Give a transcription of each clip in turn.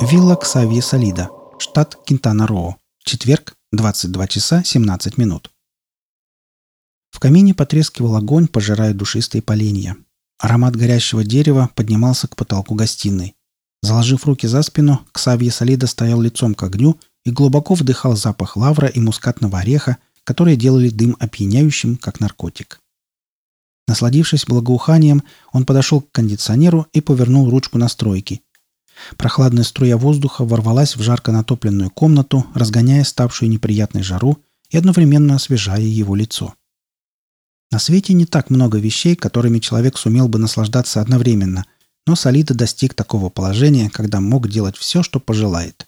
Вилла Ксавье Солида, штат Кинтана-Роо. Четверг, 22 часа 17 минут. В камине потрескивал огонь, пожирая душистые поленья. Аромат горящего дерева поднимался к потолку гостиной. Заложив руки за спину, Ксавье Солида стоял лицом к огню и глубоко вдыхал запах лавра и мускатного ореха, которые делали дым опьяняющим, как наркотик. Насладившись благоуханием, он подошел к кондиционеру и повернул ручку настройки. Прохладная струя воздуха ворвалась в жарко натопленную комнату, разгоняя ставшую неприятной жару и одновременно освежая его лицо. На свете не так много вещей, которыми человек сумел бы наслаждаться одновременно, но Солида достиг такого положения, когда мог делать все, что пожелает.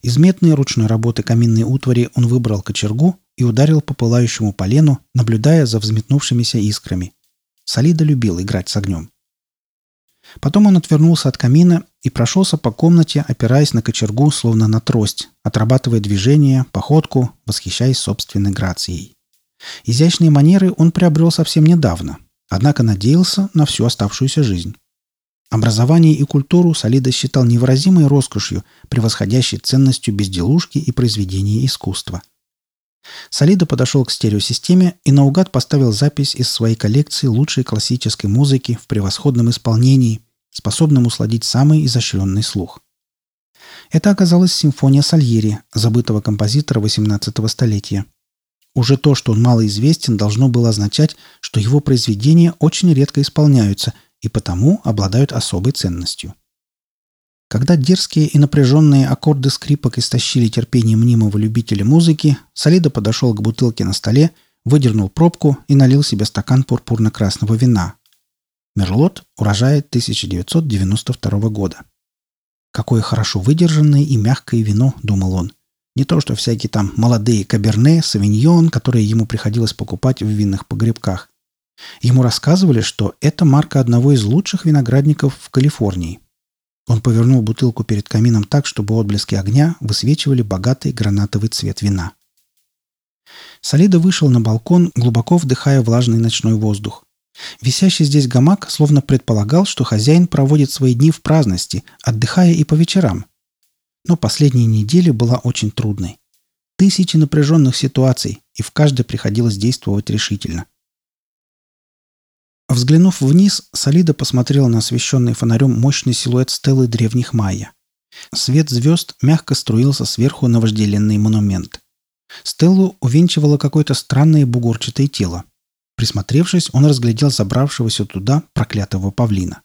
Из метной ручной работы каминной утвари он выбрал кочергу и ударил по пылающему полену, наблюдая за взметнувшимися искрами. Солида любил играть с огнем. Потом он отвернулся от камина и прошелся по комнате, опираясь на кочергу, словно на трость, отрабатывая движение, походку, восхищаясь собственной грацией. Изящные манеры он приобрел совсем недавно, однако надеялся на всю оставшуюся жизнь. Образование и культуру Солида считал невыразимой роскошью, превосходящей ценностью безделушки и произведения искусства. Солида подошел к стереосистеме и наугад поставил запись из своей коллекции лучшей классической музыки в превосходном исполнении, способном усладить самый изощренный слух. Это оказалась симфония Сальери, забытого композитора XVIII столетия – уже то, что он малоизвестен, должно было означать, что его произведения очень редко исполняются и потому обладают особой ценностью. Когда дерзкие и напряженные аккорды скрипок истощили терпение мнимого любителя музыки, Солидо подошел к бутылке на столе, выдернул пробку и налил себе стакан пурпурно-красного вина. Мерлот урожая 1992 года. Какое хорошо выдержанное и мягкое вино, думал он. Не то, что всякие там молодые каберне, савиньон, которые ему приходилось покупать в винных погребках. Ему рассказывали, что это марка одного из лучших виноградников в Калифорнии. Он повернул бутылку перед камином так, чтобы отблески огня высвечивали богатый гранатовый цвет вина. Солидо вышел на балкон, глубоко вдыхая влажный ночной воздух. Висящий здесь гамак словно предполагал, что хозяин проводит свои дни в праздности, отдыхая и по вечерам, но последняя неделя была очень трудной. Тысячи напряженных ситуаций, и в каждой приходилось действовать решительно. Взглянув вниз, Солида посмотрела на освещенный фонарем мощный силуэт стелы древних майя. Свет звезд мягко струился сверху на вожделенный монумент. Стеллу увенчивало какое-то странное бугорчатое тело. Присмотревшись, он разглядел забравшегося туда проклятого павлина.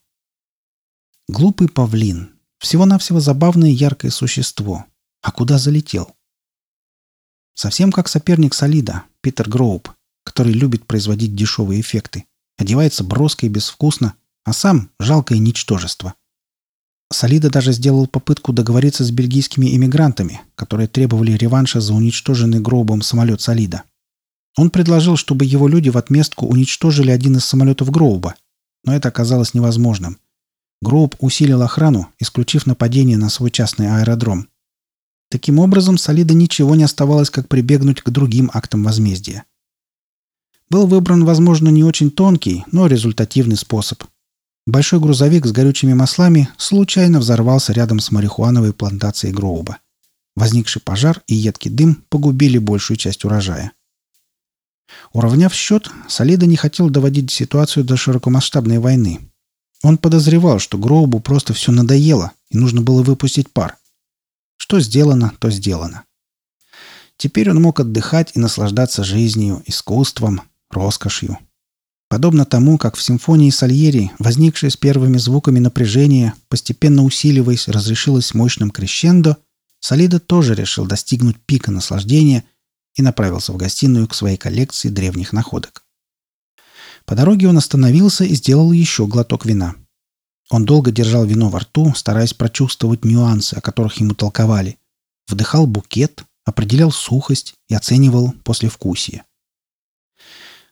Глупый павлин, всего-навсего забавное яркое существо. А куда залетел? Совсем как соперник Солида, Питер Гроуп, который любит производить дешевые эффекты. Одевается броско и безвкусно, а сам – жалкое ничтожество. Солида даже сделал попытку договориться с бельгийскими иммигрантами, которые требовали реванша за уничтоженный Гроубом самолет Солида. Он предложил, чтобы его люди в отместку уничтожили один из самолетов Гроуба, но это оказалось невозможным – Гроуп усилил охрану, исключив нападение на свой частный аэродром. Таким образом, Солида ничего не оставалось, как прибегнуть к другим актам возмездия. Был выбран, возможно, не очень тонкий, но результативный способ. Большой грузовик с горючими маслами случайно взорвался рядом с марихуановой плантацией Гроуба. Возникший пожар и едкий дым погубили большую часть урожая. Уравняв счет, Солида не хотел доводить ситуацию до широкомасштабной войны, он подозревал, что Гроубу просто все надоело, и нужно было выпустить пар. Что сделано, то сделано. Теперь он мог отдыхать и наслаждаться жизнью, искусством, роскошью. Подобно тому, как в симфонии Сальери, возникшее с первыми звуками напряжения, постепенно усиливаясь, разрешилось мощным крещендо, Солида тоже решил достигнуть пика наслаждения и направился в гостиную к своей коллекции древних находок. По дороге он остановился и сделал еще глоток вина. Он долго держал вино во рту, стараясь прочувствовать нюансы, о которых ему толковали. Вдыхал букет, определял сухость и оценивал послевкусие.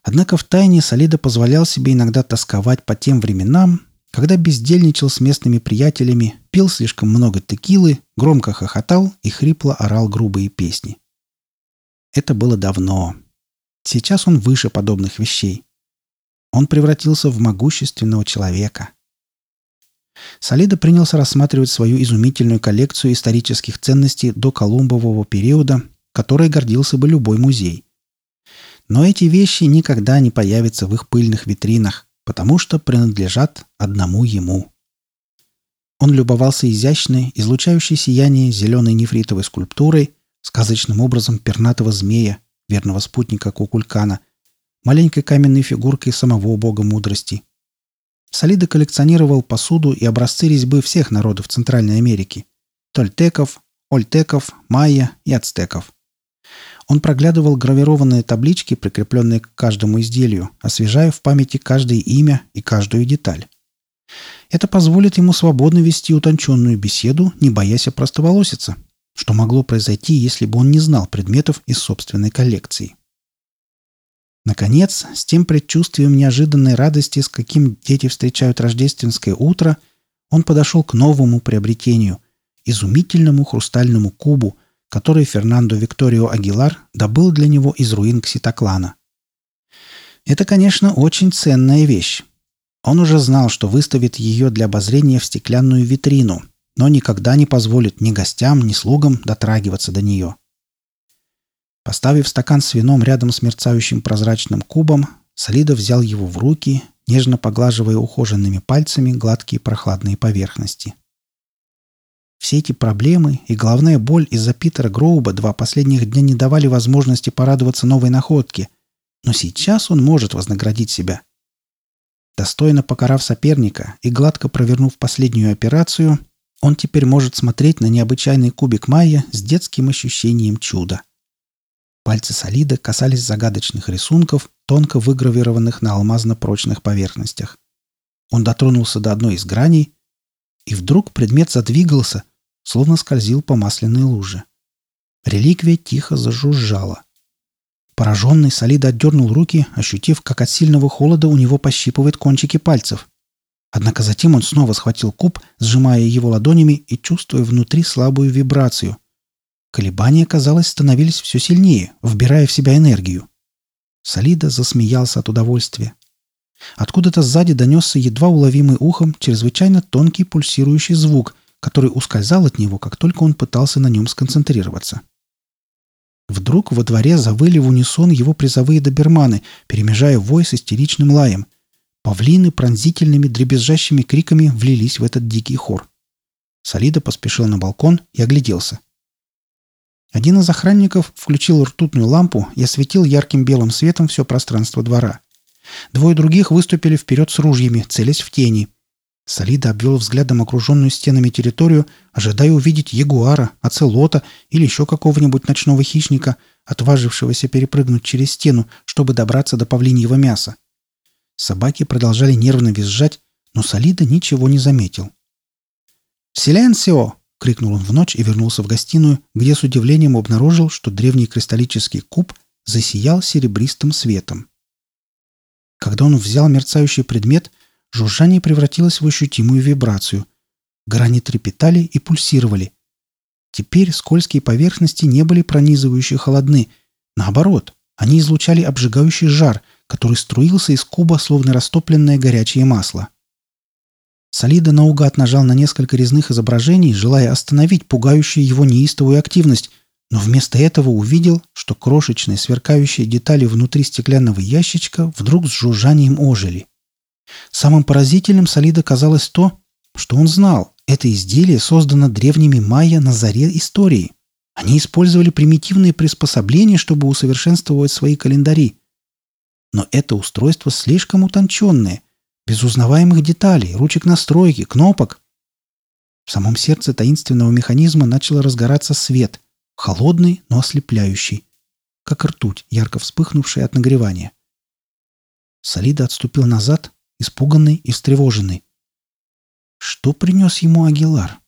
Однако в тайне Солида позволял себе иногда тосковать по тем временам, когда бездельничал с местными приятелями, пил слишком много текилы, громко хохотал и хрипло орал грубые песни. Это было давно. Сейчас он выше подобных вещей. Он превратился в могущественного человека. Солида принялся рассматривать свою изумительную коллекцию исторических ценностей до Колумбового периода, которой гордился бы любой музей. Но эти вещи никогда не появятся в их пыльных витринах, потому что принадлежат одному ему. Он любовался изящной, излучающей сияние зеленой нефритовой скульптурой, сказочным образом пернатого змея, верного спутника Кукулькана, маленькой каменной фигуркой самого бога мудрости. Солида коллекционировал посуду и образцы резьбы всех народов Центральной Америки – тольтеков, ольтеков, майя и ацтеков. Он проглядывал гравированные таблички, прикрепленные к каждому изделию, освежая в памяти каждое имя и каждую деталь. Это позволит ему свободно вести утонченную беседу, не боясь опростоволоситься, что могло произойти, если бы он не знал предметов из собственной коллекции. Наконец, с тем предчувствием неожиданной радости, с каким дети встречают рождественское утро, он подошел к новому приобретению – изумительному хрустальному кубу, который Фернандо Викторио Агилар добыл для него из руин Кситоклана. Это, конечно, очень ценная вещь. Он уже знал, что выставит ее для обозрения в стеклянную витрину, но никогда не позволит ни гостям, ни слугам дотрагиваться до нее. Поставив стакан с вином рядом с мерцающим прозрачным кубом, Солидо взял его в руки, нежно поглаживая ухоженными пальцами гладкие прохладные поверхности. Все эти проблемы и головная боль из-за Питера Гроуба два последних дня не давали возможности порадоваться новой находке, но сейчас он может вознаградить себя. Достойно покарав соперника и гладко провернув последнюю операцию, он теперь может смотреть на необычайный кубик майя с детским ощущением чуда. Пальцы Солида касались загадочных рисунков, тонко выгравированных на алмазно-прочных поверхностях. Он дотронулся до одной из граней, и вдруг предмет задвигался, словно скользил по масляной луже. Реликвия тихо зажужжала. Пораженный Солида отдернул руки, ощутив, как от сильного холода у него пощипывает кончики пальцев. Однако затем он снова схватил куб, сжимая его ладонями и чувствуя внутри слабую вибрацию. Колебания, казалось, становились все сильнее, вбирая в себя энергию. Солида засмеялся от удовольствия. Откуда-то сзади донесся едва уловимый ухом чрезвычайно тонкий пульсирующий звук, который ускользал от него, как только он пытался на нем сконцентрироваться. Вдруг во дворе завыли в унисон его призовые доберманы, перемежая вой с истеричным лаем – Павлины пронзительными дребезжащими криками влились в этот дикий хор. Солида поспешил на балкон и огляделся. Один из охранников включил ртутную лампу и осветил ярким белым светом все пространство двора. Двое других выступили вперед с ружьями, целясь в тени. Солида обвел взглядом окруженную стенами территорию, ожидая увидеть ягуара, оцелота или еще какого-нибудь ночного хищника, отважившегося перепрыгнуть через стену, чтобы добраться до павлиньего мяса. Собаки продолжали нервно визжать, но Солида ничего не заметил. «Силенсио!» — крикнул он в ночь и вернулся в гостиную, где с удивлением обнаружил, что древний кристаллический куб засиял серебристым светом. Когда он взял мерцающий предмет, жужжание превратилось в ощутимую вибрацию. Грани трепетали и пульсировали. Теперь скользкие поверхности не были пронизывающе холодны. Наоборот, они излучали обжигающий жар — который струился из куба, словно растопленное горячее масло. Солида наугад нажал на несколько резных изображений, желая остановить пугающую его неистовую активность, но вместо этого увидел, что крошечные сверкающие детали внутри стеклянного ящичка вдруг с жужжанием ожили. Самым поразительным Солида казалось то, что он знал, это изделие создано древними майя на заре истории. Они использовали примитивные приспособления, чтобы усовершенствовать свои календари. Но это устройство слишком утонченное, без узнаваемых деталей, ручек настройки, кнопок. В самом сердце таинственного механизма начал разгораться свет, холодный, но ослепляющий, как ртуть, ярко вспыхнувшая от нагревания. Солида отступил назад, испуганный и встревоженный. Что принес ему Агилар?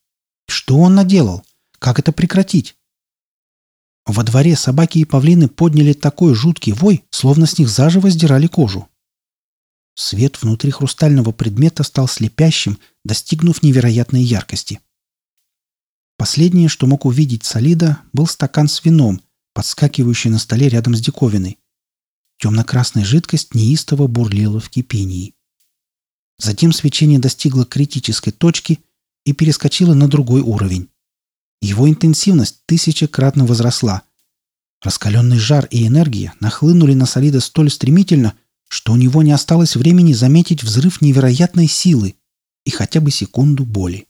Что он наделал? Как это прекратить? Во дворе собаки и павлины подняли такой жуткий вой, словно с них заживо сдирали кожу. Свет внутри хрустального предмета стал слепящим, достигнув невероятной яркости. Последнее, что мог увидеть Солида, был стакан с вином, подскакивающий на столе рядом с диковиной. Темно-красная жидкость неистово бурлила в кипении. Затем свечение достигло критической точки и перескочило на другой уровень. Его интенсивность тысячекратно возросла. Раскаленный жар и энергия нахлынули на Солида столь стремительно, что у него не осталось времени заметить взрыв невероятной силы и хотя бы секунду боли.